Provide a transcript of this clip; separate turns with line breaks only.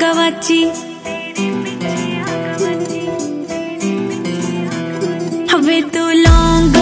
गवाची हवे तो लौंग